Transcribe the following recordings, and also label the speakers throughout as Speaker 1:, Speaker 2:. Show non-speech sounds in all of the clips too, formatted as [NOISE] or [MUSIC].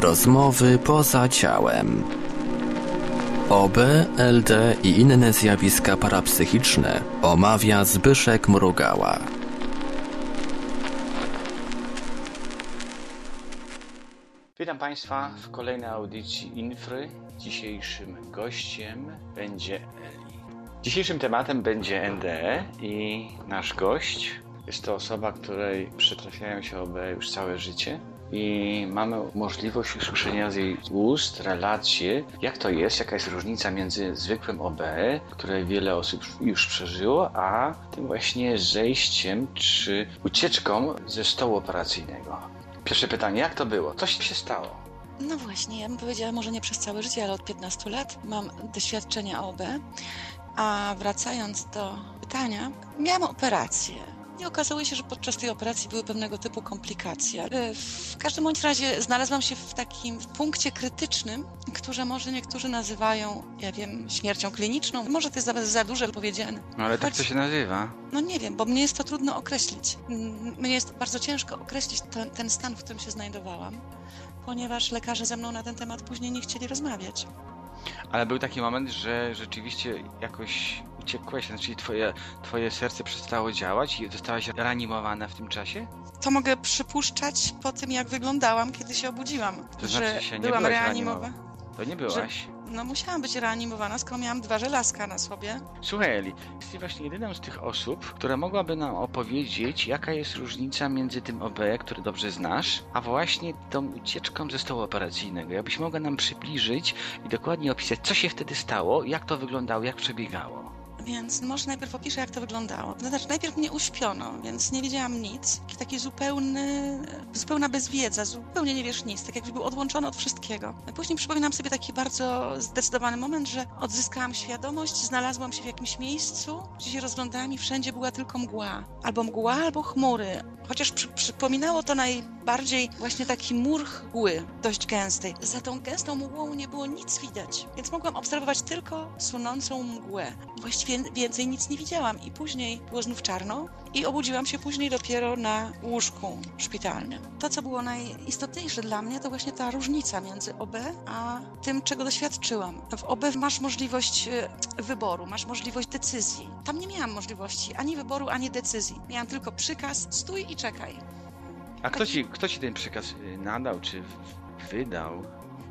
Speaker 1: Rozmowy poza ciałem. OB, LD i inne zjawiska parapsychiczne omawia Zbyszek Mrugała.
Speaker 2: Witam Państwa w kolejnej audycji Infry. Dzisiejszym gościem będzie Eli. Dzisiejszym tematem będzie NDE i nasz gość jest to osoba, której przytrafiają się OB już całe życie i mamy możliwość usłyszenia z jej ust relacje, jak to jest, jaka jest różnica między zwykłym OB, które wiele osób już przeżyło, a tym właśnie zejściem czy ucieczką ze stołu operacyjnego. Pierwsze pytanie, jak to było? Co się stało?
Speaker 3: No właśnie, ja bym powiedziała może nie przez całe życie, ale od 15 lat mam doświadczenia OB. A wracając do pytania, miałam operację. I okazało się, że podczas tej operacji były pewnego typu komplikacje. E, W każdym bądź razie znalazłam się w takim punkcie krytycznym, które może niektórzy nazywają, ja wiem, śmiercią kliniczną. Może to jest za, za duże powiedziane.
Speaker 2: No ale tak to się nazywa.
Speaker 3: No nie wiem, bo mnie jest to trudno określić. Mnie jest bardzo ciężko określić ten, ten stan, w którym się znajdowałam, ponieważ lekarze ze mną na ten temat później nie chcieli rozmawiać.
Speaker 2: Ale był taki moment, że rzeczywiście jakoś uciekłeś, znaczy twoje, twoje serce przestało działać i zostałaś reanimowana w tym czasie?
Speaker 3: To mogę przypuszczać po tym, jak wyglądałam, kiedy się obudziłam,
Speaker 2: To
Speaker 3: że
Speaker 2: znaczy się nie
Speaker 3: byłam reanimowana.
Speaker 2: To nie byłaś.
Speaker 3: No musiałam być reanimowana, skoro miałam dwa żelazka na sobie.
Speaker 2: Słuchaj Eli, jesteś właśnie jedyną z tych osób, która mogłaby nam opowiedzieć, jaka jest różnica między tym OB, który dobrze znasz, a właśnie tą ucieczką ze stołu operacyjnego. Jakbyś mogła nam przybliżyć i dokładnie opisać, co się wtedy stało, jak to wyglądało, jak przebiegało.
Speaker 3: Więc może najpierw opiszę, jak to wyglądało. Znaczy, najpierw mnie uśpiono, więc nie wiedziałam nic. Taki zupełny, zupełna bezwiedza, zupełnie nie wiesz nic, tak jakby był odłączony od wszystkiego. Później przypominam sobie taki bardzo zdecydowany moment, że odzyskałam świadomość, znalazłam się w jakimś miejscu, gdzie się rozglądałam i wszędzie była tylko mgła. Albo mgła, albo chmury. Chociaż przy, przypominało to najbardziej właśnie taki mur mgły, dość gęstej. Za tą gęstą mgłą nie było nic widać, więc mogłam obserwować tylko sunącą mgłę. Właściwie więcej nic nie widziałam i później było znów czarno i obudziłam się później dopiero na łóżku szpitalnym. To, co było najistotniejsze dla mnie, to właśnie ta różnica między OB a tym, czego doświadczyłam. W OB masz możliwość e, wyboru, masz możliwość decyzji. Tam nie miałam możliwości ani wyboru, ani decyzji. Miałam tylko przykaz, stój i czekaj.
Speaker 2: A kto ci, kto ci ten przekaz y, nadał, czy wydał?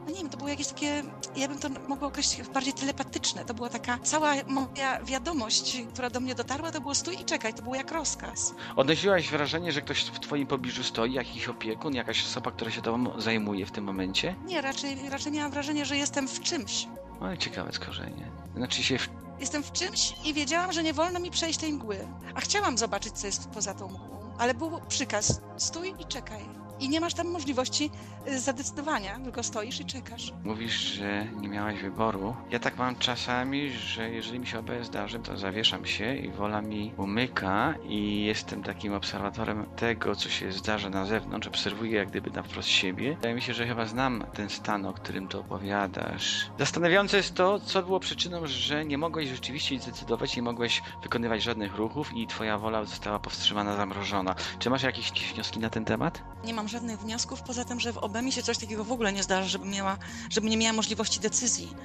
Speaker 3: No nie wiem, to było jakieś takie, ja bym to mogła określić bardziej telepatyczne. To była taka cała moja wiadomość, która do mnie dotarła, to było stój i czekaj, to było jak rozkaz.
Speaker 2: Odnosiłaś wrażenie, że ktoś w twoim pobliżu stoi, jakiś opiekun, jakaś osoba, która się tobą zajmuje w tym momencie?
Speaker 3: Nie, raczej, raczej miałam wrażenie, że jestem w czymś.
Speaker 2: No i ciekawe skorzenie. Znaczy się w...
Speaker 3: Jestem w czymś i wiedziałam, że nie wolno mi przejść tej mgły. A chciałam zobaczyć, co jest poza tą mgłą. Ale był przykaz, stój i czekaj. I nie masz tam możliwości y, zadecydowania, tylko stoisz i czekasz.
Speaker 2: Mówisz, że nie miałaś wyboru. Ja tak mam czasami, że jeżeli mi się OBS zdarzy, to zawieszam się i wola mi umyka i jestem takim obserwatorem tego, co się zdarza na zewnątrz. Obserwuję jak gdyby na wprost siebie. Wydaje mi się, że chyba znam ten stan, o którym to opowiadasz. Zastanawiające jest to, co było przyczyną, że nie mogłeś rzeczywiście zdecydować, nie mogłeś wykonywać żadnych ruchów i twoja wola została powstrzymana, zamrożona. Czy masz jakieś wnioski na ten temat?
Speaker 3: Nie mam żadnych wniosków, poza tym, że w OB mi się coś takiego w ogóle nie zdarza, żeby miała, żeby nie miała możliwości decyzji.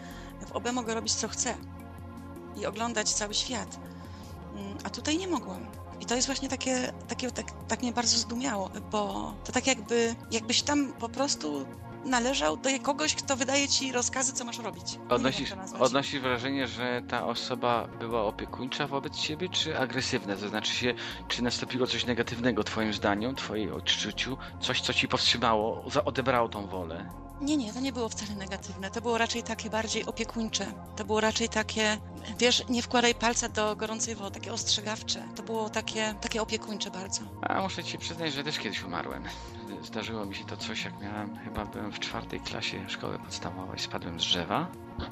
Speaker 3: W OB mogę robić co chcę i oglądać cały świat. Mm, A tutaj nie mogłam. I to jest właśnie takie, takie tak, tak mnie bardzo zdumiało, bo to tak jakby, jakbyś tam po prostu należał do kogoś, kto wydaje ci rozkazy, co masz robić.
Speaker 2: Odnosisz, odnosisz wrażenie, że ta osoba była opiekuńcza wobec ciebie, czy agresywna? To znaczy się, czy nastąpiło coś negatywnego twoim zdaniem, twojej odczuciu, coś, co ci powstrzymało, odebrało tą wolę?
Speaker 3: Nie, nie, to nie było wcale negatywne. To było raczej takie bardziej opiekuńcze. To było raczej takie, wiesz, nie wkładaj palca do gorącej wody, takie ostrzegawcze. To było takie, takie opiekuńcze bardzo.
Speaker 2: A muszę ci przyznać, że też kiedyś umarłem. Zdarzyło mi się to coś, jak miałem, chyba byłem w czwartej klasie szkoły podstawowej, spadłem z drzewa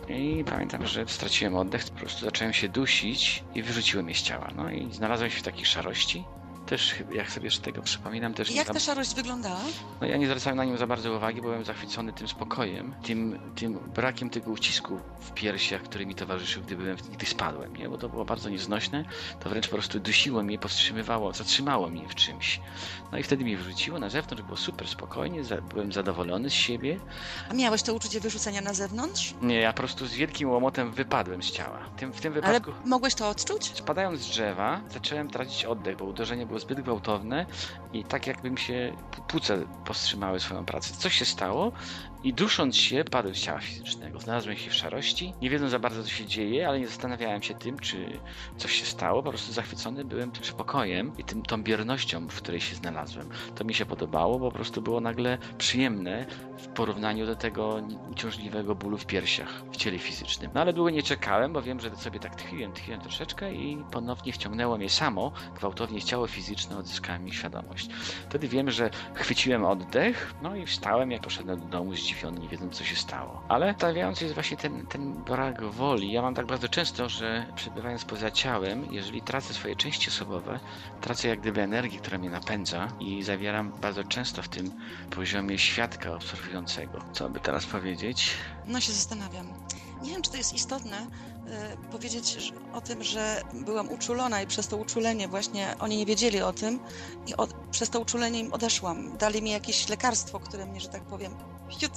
Speaker 2: i pamiętam, że straciłem oddech, po prostu zacząłem się dusić i wyrzuciłem mnie z ciała. No i znalazłem się w takiej szarości. Też, jak sobie z tego przypominam, też
Speaker 3: Jak
Speaker 2: tam,
Speaker 3: ta szarość wyglądała?
Speaker 2: no ja nie zwracałem na nią za bardzo uwagi, byłem zachwycony tym spokojem, tym, tym brakiem tego ucisku w piersiach, który mi towarzyszył, gdy byłem, gdy spadłem, nie? Bo to było bardzo nieznośne, to wręcz po prostu dusiło mnie, powstrzymywało, zatrzymało mnie w czymś. No i wtedy mnie wyrzuciło na zewnątrz, było super spokojnie, byłem zadowolony z siebie.
Speaker 3: A miałeś to uczucie wyrzucenia na zewnątrz?
Speaker 2: Nie, ja po prostu z wielkim łomotem wypadłem z ciała. Tym, w tym
Speaker 3: Ale
Speaker 2: wypadku...
Speaker 3: mogłeś to odczuć?
Speaker 2: Spadając z drzewa, zacząłem tracić oddech, bo uderzenie było zbyt gwałtowne i tak jakbym się p- płuca powstrzymały swoją pracę. Coś się stało i dusząc się, padłem z ciała fizycznego. Znalazłem się w szarości, nie wiedząc za bardzo, co się dzieje, ale nie zastanawiałem się tym, czy coś się stało. Po prostu zachwycony byłem tym spokojem i tym, tą biernością, w której się znalazłem. To mi się podobało, bo po prostu było nagle przyjemne w porównaniu do tego uciążliwego bólu w piersiach, w ciele fizycznym. No ale długo nie czekałem, bo wiem, że sobie tak tchiłem, tchiłem troszeczkę i ponownie wciągnęło mnie samo, gwałtownie ciało fizyczne, odzyskałem mi świadomość. Wtedy wiem, że chwyciłem oddech, no i wstałem, jak poszedłem do domu zdziwiony, nie wiedząc, co się stało. Ale stawiający jest właśnie ten, ten brak woli. Ja mam tak bardzo często, że przebywając poza ciałem, jeżeli tracę swoje części osobowe, tracę jak gdyby energię, która mnie napędza i zawieram bardzo często w tym poziomie świadka obserwującego. Co by teraz powiedzieć?
Speaker 3: No się zastanawiam. Nie wiem, czy to jest istotne e, powiedzieć o tym, że byłam uczulona i przez to uczulenie właśnie oni nie wiedzieli o tym i od, przez to uczulenie im odeszłam. Dali mi jakieś lekarstwo, które mnie, że tak powiem, hiut,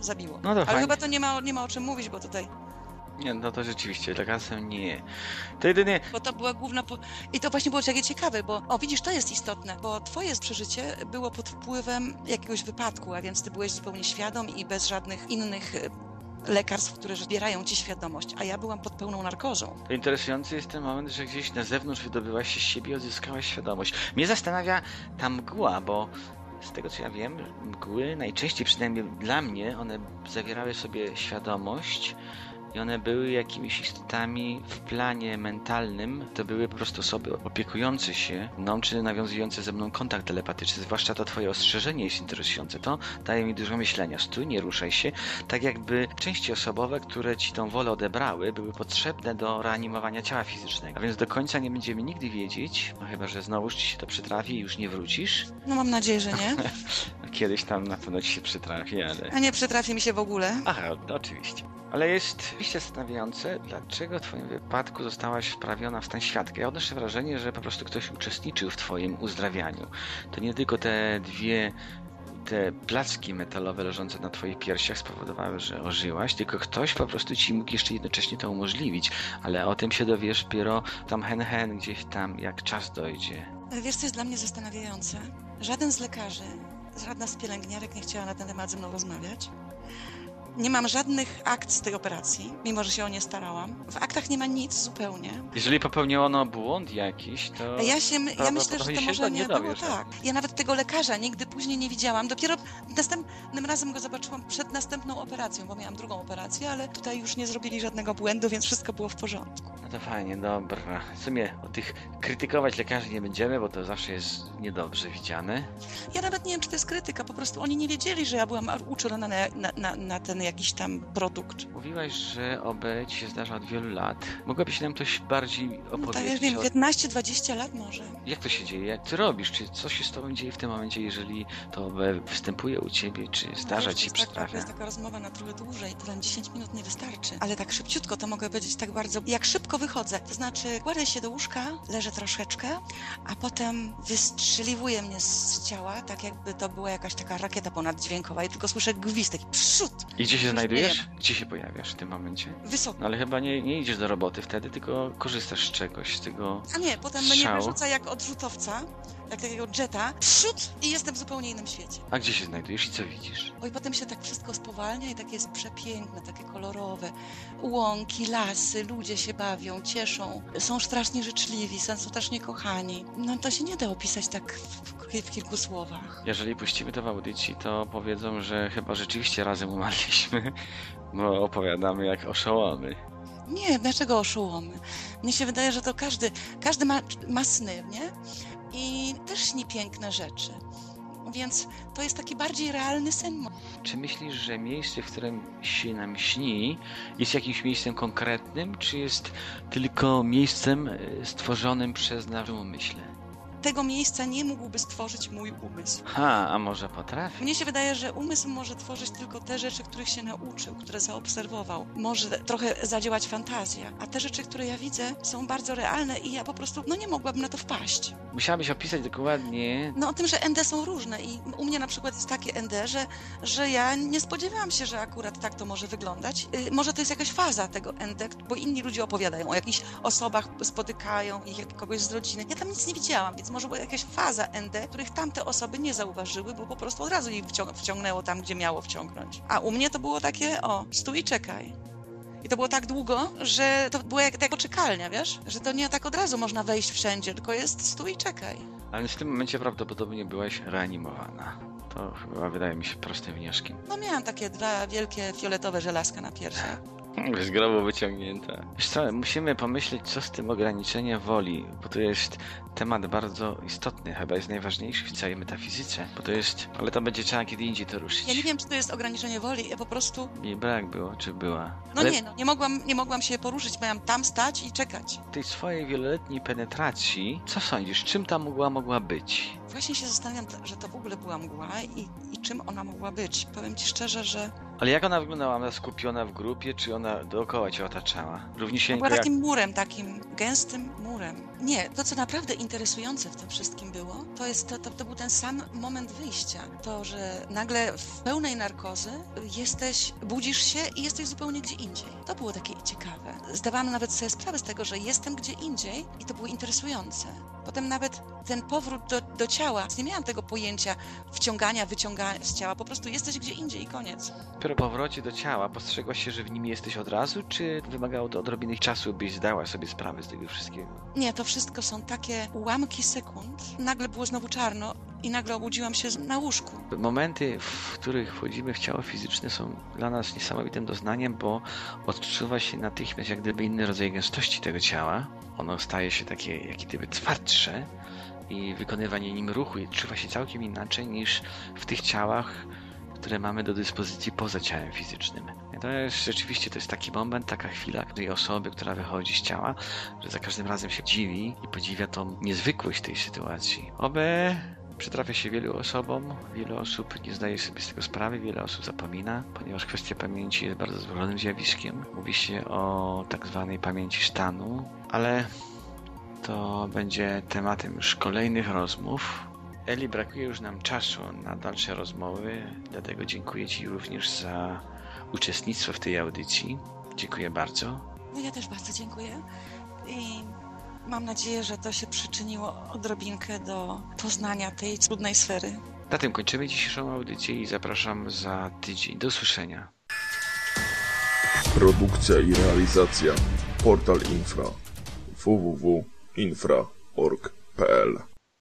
Speaker 3: zabiło.
Speaker 2: No to
Speaker 3: Ale
Speaker 2: fajnie.
Speaker 3: chyba to nie ma, nie ma o czym mówić, bo tutaj,
Speaker 2: Nie, no to rzeczywiście, lekarzem nie. To jedynie
Speaker 3: bo to była główna... Po... I to właśnie było takie ciekawe, bo o widzisz, to jest istotne, bo twoje przeżycie było pod wpływem jakiegoś wypadku, a więc ty byłeś zupełnie świadom i bez żadnych innych e, lekarstw, które zbierają ci świadomość, a ja byłam pod pełną narkozą.
Speaker 2: To interesujący jest ten moment, że gdzieś na zewnątrz wydobyłaś się z siebie i odzyskałaś świadomość. Mnie zastanawia ta mgła, bo z tego co ja wiem, mgły. Najczęściej, przynajmniej dla mnie, one zawierały sobie świadomość i one były jakimiś istotami w planie mentalnym. To były po prostu osoby opiekujące się mną, czy nawiązujące ze mną kontakt telepatyczny. Zwłaszcza to twoje ostrzeżenie jest interesujące. To daje mi dużo myślenia. Stój, nie ruszaj się. Tak jakby części osobowe, które ci tą wolę odebrały, były potrzebne do reanimowania ciała fizycznego. A więc do końca nie będziemy nigdy wiedzieć, no chyba, że znowuż ci się to przytrafi i już nie wrócisz.
Speaker 3: No mam nadzieję, że nie. [LAUGHS]
Speaker 2: Kiedyś tam na pewno ci się przytrafi, ale...
Speaker 3: A nie przytrafi mi się w ogóle.
Speaker 2: Aha, oczywiście. Ale jest oczywiście zastanawiające, dlaczego w twoim wypadku zostałaś wprawiona w stan świadka. Ja odnoszę wrażenie, że po prostu ktoś uczestniczył w twoim uzdrawianiu. To nie tylko te dwie te placki metalowe leżące na twoich piersiach spowodowały, że ożyłaś, tylko ktoś po prostu ci mógł jeszcze jednocześnie to umożliwić. Ale o tym się dowiesz dopiero tam hen hen gdzieś tam, jak czas dojdzie.
Speaker 3: Wiesz, co jest dla mnie zastanawiające? Żaden z lekarzy, żadna z pielęgniarek nie chciała na ten temat ze mną rozmawiać. Nie mam żadnych akt z tej operacji, mimo że się o nie starałam. W aktach nie ma nic zupełnie.
Speaker 2: Jeżeli popełniono błąd jakiś, to...
Speaker 3: Ja, się, ja myślę, że to może nie
Speaker 2: nie
Speaker 3: było tak. Ja nawet tego lekarza nigdy później nie widziałam. Dopiero następnym razem go zobaczyłam przed następną operacją, bo miałam drugą operację, ale tutaj już nie zrobili żadnego błędu, więc wszystko było w porządku.
Speaker 2: No to fajnie, dobra. W sumie o tych krytykować lekarzy nie będziemy, bo to zawsze jest niedobrze widziane.
Speaker 3: Ja nawet nie wiem, czy to jest krytyka, po prostu oni nie wiedzieli, że ja byłam uczulona na, na, na, na ten jakiś tam produkt.
Speaker 2: Mówiłaś, że OB ci się zdarza od wielu lat. Mogłabyś nam coś bardziej
Speaker 3: No, tak, ja
Speaker 2: opowiedzieć?
Speaker 3: wiem,
Speaker 2: o...
Speaker 3: 15-20 lat może.
Speaker 2: Jak to się dzieje? Jak ty robisz? Czy co się z tobą dzieje w tym momencie, jeżeli to OB występuje u ciebie? Czy zdarza
Speaker 3: No,
Speaker 2: ci
Speaker 3: jest, taka, to jest taka rozmowa na trochę dłużej, to tam 10 minut nie wystarczy. Ale tak szybciutko to mogę powiedzieć tak bardzo, jak szybko wychodzę. To znaczy kładę się do łóżka, leżę troszeczkę, a potem wystrzeliwuje mnie z ciała, tak jakby to była jakaś taka rakieta ponaddźwiękowa i tylko słyszę gwizd, taki przód,
Speaker 2: I gdzie się znajdujesz? Gdzie się pojawiasz w tym momencie?
Speaker 3: wysoko.
Speaker 2: No ale chyba nie, nie idziesz do roboty wtedy, tylko korzystasz z czegoś, z tego...
Speaker 3: A nie, potem mnie
Speaker 2: Strzał.
Speaker 3: wyrzuca jak odrzutowca, jak takiego jetta, przód i jestem w zupełnie innym świecie.
Speaker 2: A gdzie się znajdujesz i co widzisz?
Speaker 3: Oj, potem się tak wszystko spowalnia i takie jest przepiękne, takie kolorowe. Łąki, lasy, ludzie się bawią, cieszą, są strasznie życzliwi, są strasznie kochani. No to się nie da opisać tak w, w kilku słowach.
Speaker 2: Jeżeli puścimy to w audycji, to powiedzą, że chyba rzeczywiście razem umarliśmy, [LAUGHS] bo opowiadamy jak oszołomy.
Speaker 3: Nie, dlaczego oszołomy? Mnie się wydaje, że to każdy, każdy ma, ma sny, nie? I też śni piękne rzeczy. Więc to jest taki bardziej realny sen.
Speaker 2: Czy myślisz, że miejsce, w którym się nam śni, jest jakimś miejscem konkretnym, czy jest tylko miejscem e, stworzonym przez nasz umyśle?
Speaker 3: Tego miejsca nie mógłby stworzyć mój umysł.
Speaker 2: Ha, a może potrafi?
Speaker 3: Mnie się wydaje, że umysł może tworzyć tylko te rzeczy, których się nauczył, które zaobserwował. Może trochę zadziałać fantazja, a te rzeczy, które ja widzę, są bardzo realne i ja po prostu no nie mogłabym na to wpaść.
Speaker 2: Musiałabyś opisać dokładnie.
Speaker 3: No o tym, że ND są różne i u mnie na przykład jest takie ND, że, że ja nie spodziewałam się, że akurat tak to może wyglądać. Y, może to jest jakaś faza tego ND, bo inni ludzie opowiadają o jakichś osobach, spotykają ich, jak kogoś z rodziny. Ja tam nic nie widziałam, więc może była jakaś faza ND, których tamte osoby nie zauważyły, bo po prostu od razu ich wcią- wciągnęło tam, gdzie miało wciągnąć. A u mnie to było takie, o, stój i czekaj. I to było tak długo, że to było jak, jak poczekalnia, wiesz? Że to nie tak od razu można wejść wszędzie, tylko jest stój i czekaj.
Speaker 2: Ale w tym momencie prawdopodobnie byłaś reanimowana. To chyba wydaje mi się prostym wnioskiem.
Speaker 3: No miałam takie dwa wielkie fioletowe żelazka na piersiach.
Speaker 2: Z grobu wyciągnięte. Wiesz co, musimy pomyśleć, co z tym ograniczeniem woli, bo to jest temat bardzo istotny, chyba jest najważniejszy w całej metafizyce, bo to jest, ale to będzie trzeba kiedy indziej to ruszyć.
Speaker 3: Ja nie wiem, czy to jest ograniczenie woli, ja po prostu...
Speaker 2: Nie brak było, czy była.
Speaker 3: No
Speaker 2: Ale
Speaker 3: nie, no, nie mogłam, nie mogłam się poruszyć, miałam tam stać i czekać.
Speaker 2: tej swojej wieloletniej penetracji, co sądzisz, czym ta mgła mogła być?
Speaker 3: Właśnie się zastanawiam, że to w ogóle była mgła i, i czym ona mogła być. Powiem ci szczerze, że
Speaker 2: Ale jak ona wyglądała? Ona skupiona w grupie, czy ona dookoła cię otaczała?
Speaker 3: była
Speaker 2: Równisieńko jak...
Speaker 3: takim murem, takim gęstym murem. Nie, to co naprawdę interesujące w tym wszystkim było, to jest to, to, to był ten sam moment wyjścia. To, że nagle w pełnej narkozy jesteś, budzisz się i jesteś zupełnie gdzie indziej. To było takie ciekawe. Zdawałam nawet sobie sprawę z tego, że jestem gdzie indziej i to było interesujące. Potem nawet ten powrót do, do ciała, nie miałam tego pojęcia wciągania, wyciągania z ciała, po prostu jesteś gdzie indziej i koniec.
Speaker 2: Po powrocie do ciała postrzegłaś się, że w nim jesteś od razu, czy wymagało to odrobiny czasu, byś zdała sobie sprawę z tego wszystkiego?
Speaker 3: Nie, to wszystko są takie ułamki sekund. Nagle było znowu czarno i nagle obudziłam się na łóżku.
Speaker 2: Momenty, w których wchodzimy w ciało fizyczne są dla nas niesamowitym doznaniem, bo odczuwa się natychmiast jak gdyby inny rodzaj gęstości tego ciała. Ono staje się takie jak gdyby twardsze i wykonywanie nim ruchu odczuwa się całkiem inaczej niż w tych ciałach, które mamy do dyspozycji poza ciałem fizycznym. To jest rzeczywiście to jest taki moment, taka chwila tej osoby, która wychodzi z ciała, że za każdym razem się dziwi i podziwia tą niezwykłość tej sytuacji. Oby przytrafia się wielu osobom, wiele osób nie zdaje sobie z tego sprawy, wiele osób zapomina, ponieważ kwestia pamięci jest bardzo złożonym zjawiskiem. Mówi się o tak zwanej pamięci stanu, ale to będzie tematem już kolejnych rozmów. Eli, brakuje już nam czasu na dalsze rozmowy, dlatego dziękuję Ci również za uczestnictwo w tej audycji. Dziękuję bardzo.
Speaker 3: No ja też bardzo dziękuję i mam nadzieję, że to się przyczyniło odrobinkę do poznania tej trudnej sfery.
Speaker 2: Na tym kończymy dzisiejszą audycję i zapraszam za tydzień. Do usłyszenia.
Speaker 4: Produkcja i realizacja Portal Infra www.infra.org.pl